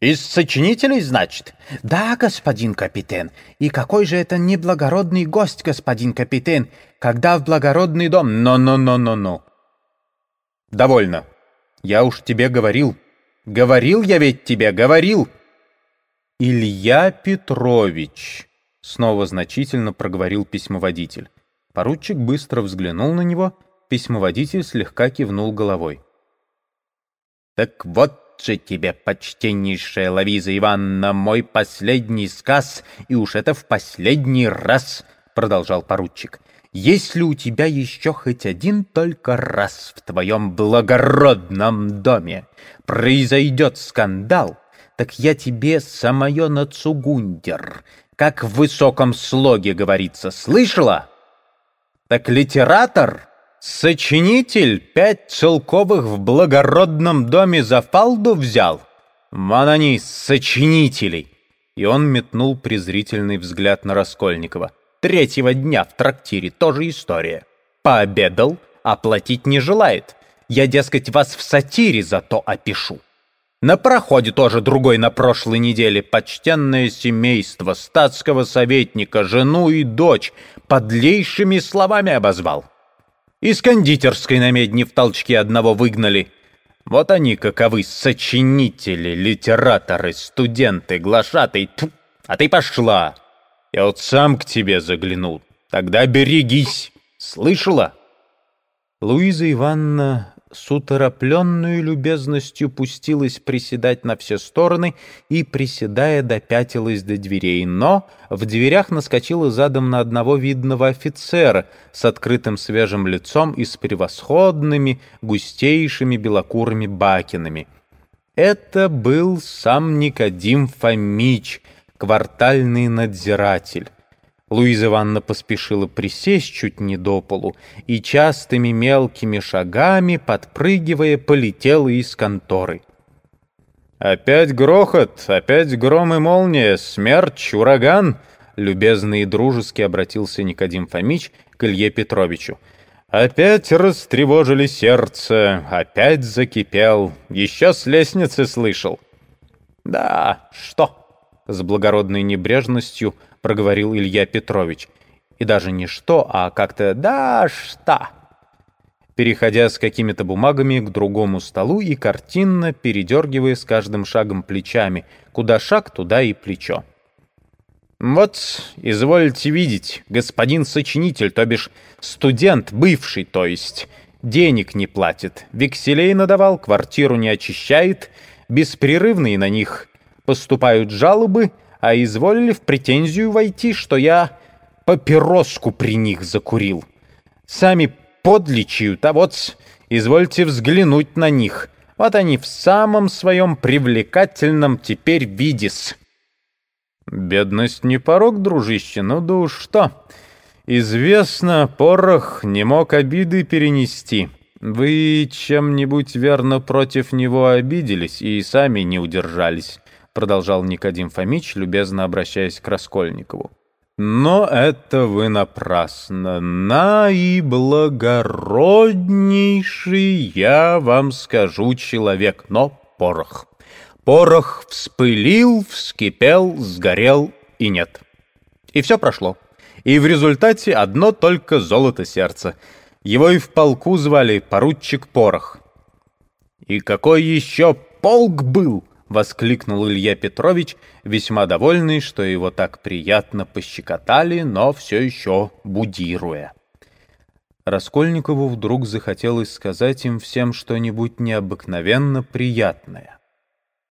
Из сочинителей, значит? Да, господин капитан. И какой же это неблагородный гость, господин капитан, когда в благородный дом... Но-но-но-но-но. Довольно. Я уж тебе говорил. Говорил я ведь тебе, говорил. Илья Петрович, снова значительно проговорил письмоводитель. Поручик быстро взглянул на него, письмоводитель слегка кивнул головой. «Так вот же тебе, почтеннейшая Лавиза Ивановна, мой последний сказ, и уж это в последний раз!» — продолжал поручик. «Если у тебя еще хоть один только раз в твоем благородном доме произойдет скандал, так я тебе самое нацугундер, как в высоком слоге говорится, слышала?» Так литератор, сочинитель, пять целковых в благородном доме за фалду взял. Вон они, сочинители. И он метнул презрительный взгляд на Раскольникова. Третьего дня в трактире тоже история. Пообедал, а платить не желает. Я, дескать, вас в сатире зато опишу. На проходе тоже другой на прошлой неделе почтенное семейство статского советника, жену и дочь подлейшими словами обозвал. Из кондитерской на медне в толчке одного выгнали. Вот они каковы сочинители, литераторы, студенты, глашатый. А ты пошла. Я вот сам к тебе заглянул. Тогда берегись. Слышала? Луиза Ивановна с уторопленную любезностью пустилась приседать на все стороны и, приседая, допятилась до дверей, но в дверях наскочила задом на одного видного офицера с открытым свежим лицом и с превосходными, густейшими белокурыми бакинами. Это был сам Никодим Фомич, квартальный надзиратель. Луиза Ивановна поспешила присесть чуть не до полу и частыми мелкими шагами, подпрыгивая, полетела из конторы. «Опять грохот, опять гром и молния, смерч, ураган!» Любезно и дружески обратился Никодим Фомич к Илье Петровичу. «Опять растревожили сердце, опять закипел, еще с лестницы слышал». «Да, что?» — с благородной небрежностью —— проговорил Илья Петрович. И даже не что, а как-то «да что». Переходя с какими-то бумагами к другому столу и картинно передергивая с каждым шагом плечами. Куда шаг, туда и плечо. «Вот, извольте видеть, господин сочинитель, то бишь студент, бывший, то есть, денег не платит, векселей надавал, квартиру не очищает, беспрерывные на них поступают жалобы, а изволили в претензию войти, что я папироску при них закурил. Сами подличают, а вот извольте взглянуть на них. Вот они в самом своем привлекательном теперь виде-с. Бедность не порог, дружище, ну да уж что. Известно, порох не мог обиды перенести. Вы чем-нибудь верно против него обиделись и сами не удержались. — продолжал Никодим Фомич, любезно обращаясь к Раскольникову. «Но это вы напрасно. Наиблагороднейший, я вам скажу, человек, но порох. Порох вспылил, вскипел, сгорел и нет. И все прошло. И в результате одно только золото сердца. Его и в полку звали поручик Порох. И какой еще полк был!» — воскликнул Илья Петрович, весьма довольный, что его так приятно пощекотали, но все еще будируя. Раскольникову вдруг захотелось сказать им всем что-нибудь необыкновенно приятное.